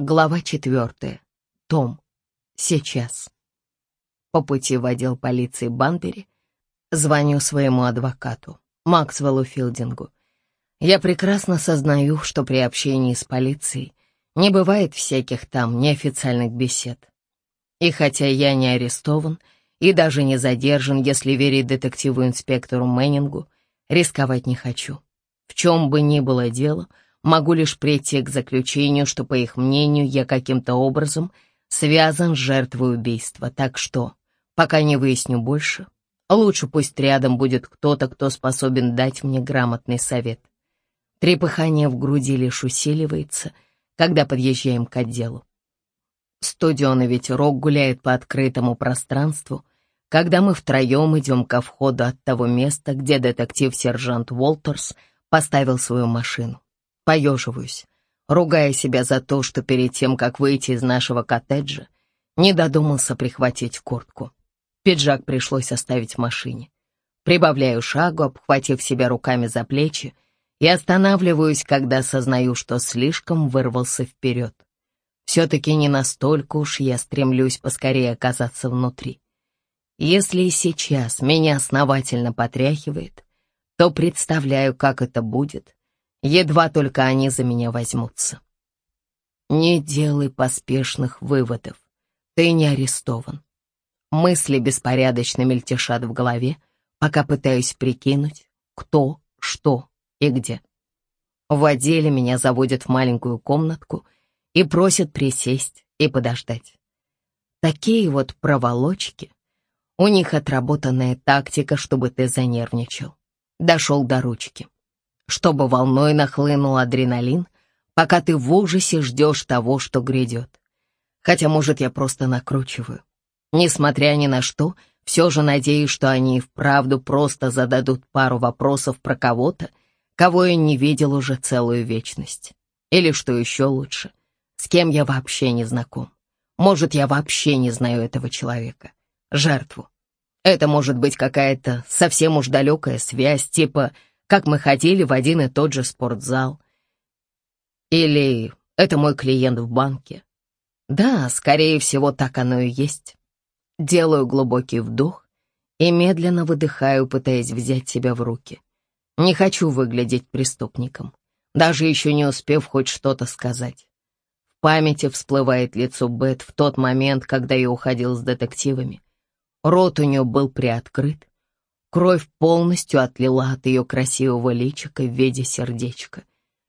Глава четвертая. Том. Сейчас. По пути в отдел полиции Банбери звоню своему адвокату, Максвеллу Филдингу. Я прекрасно сознаю, что при общении с полицией не бывает всяких там неофициальных бесед. И хотя я не арестован и даже не задержан, если верить детективу-инспектору Мэннингу, рисковать не хочу. В чем бы ни было дело, могу лишь прийти к заключению, что, по их мнению, я каким-то образом связан с жертвой убийства. Так что, пока не выясню больше, лучше пусть рядом будет кто-то, кто способен дать мне грамотный совет. Трепыхание в груди лишь усиливается, когда подъезжаем к отделу. Студеный ветерок гуляет по открытому пространству, когда мы втроем идем ко входу от того места, где детектив-сержант Уолтерс поставил свою машину. Поеживаюсь, ругая себя за то, что перед тем, как выйти из нашего коттеджа, не додумался прихватить куртку. Пиджак пришлось оставить в машине. Прибавляю шагу, обхватив себя руками за плечи, и останавливаюсь, когда осознаю, что слишком вырвался вперед. Все-таки не настолько уж я стремлюсь поскорее оказаться внутри. Если и сейчас меня основательно потряхивает, то представляю, как это будет, едва только они за меня возьмутся. Не делай поспешных выводов, ты не арестован. Мысли беспорядочно мельтешат в голове, пока пытаюсь прикинуть, кто, что и где. В отделе меня заводят в маленькую комнатку и просят присесть и подождать. Такие вот проволочки. У них отработанная тактика, чтобы ты занервничал. Дошел до ручки. Чтобы волной нахлынул адреналин, пока ты в ужасе ждешь того, что грядет. Хотя, может, я просто накручиваю. Несмотря ни на что, все же надеюсь, что они и вправду просто зададут пару вопросов про кого-то, кого я не видел уже целую вечность. Или, что еще лучше, с кем я вообще не знаком. Может, я вообще не знаю этого человека. Жертву. Это может быть какая-то совсем уж далекая связь, типа как мы ходили в один и тот же спортзал. Или это мой клиент в банке. Да, скорее всего, так оно и есть. Делаю глубокий вдох и медленно выдыхаю, пытаясь взять себя в руки. Не хочу выглядеть преступником, даже еще не успев хоть что-то сказать. В памяти всплывает лицо Бет в тот момент, когда я уходил с детективами. Рот у нее был приоткрыт, кровь полностью отлила от ее красивого личика в виде сердечка.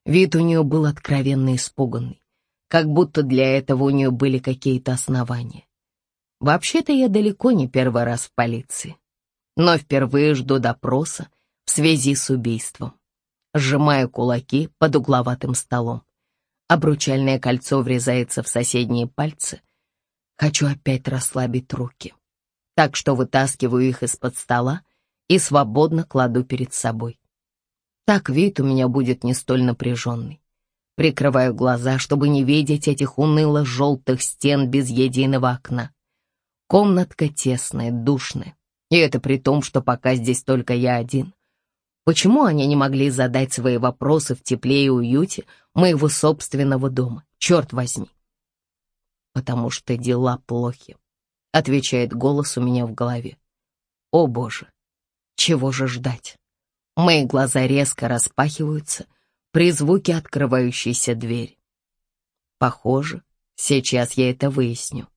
Вид у нее был откровенно испуганный, как будто для этого у нее были какие-то основания. Вообще-то я далеко не первый раз в полиции, но впервые жду допроса, в связи с убийством. Сжимаю кулаки под угловатым столом. Обручальное кольцо врезается в соседние пальцы. Хочу опять расслабить руки. Так что вытаскиваю их из-под стола и свободно кладу перед собой. Так вид у меня будет не столь напряженный. Прикрываю глаза, чтобы не видеть этих уныло-желтых стен без единого окна. Комнатка тесная, душная. И это при том, что пока здесь только я один. Почему они не могли задать свои вопросы в тепле и уюте моего собственного дома? Черт возьми. Потому что дела плохи, отвечает голос у меня в голове. О боже, чего же ждать? Мои глаза резко распахиваются при звуке открывающейся двери. Похоже, сейчас я это выясню.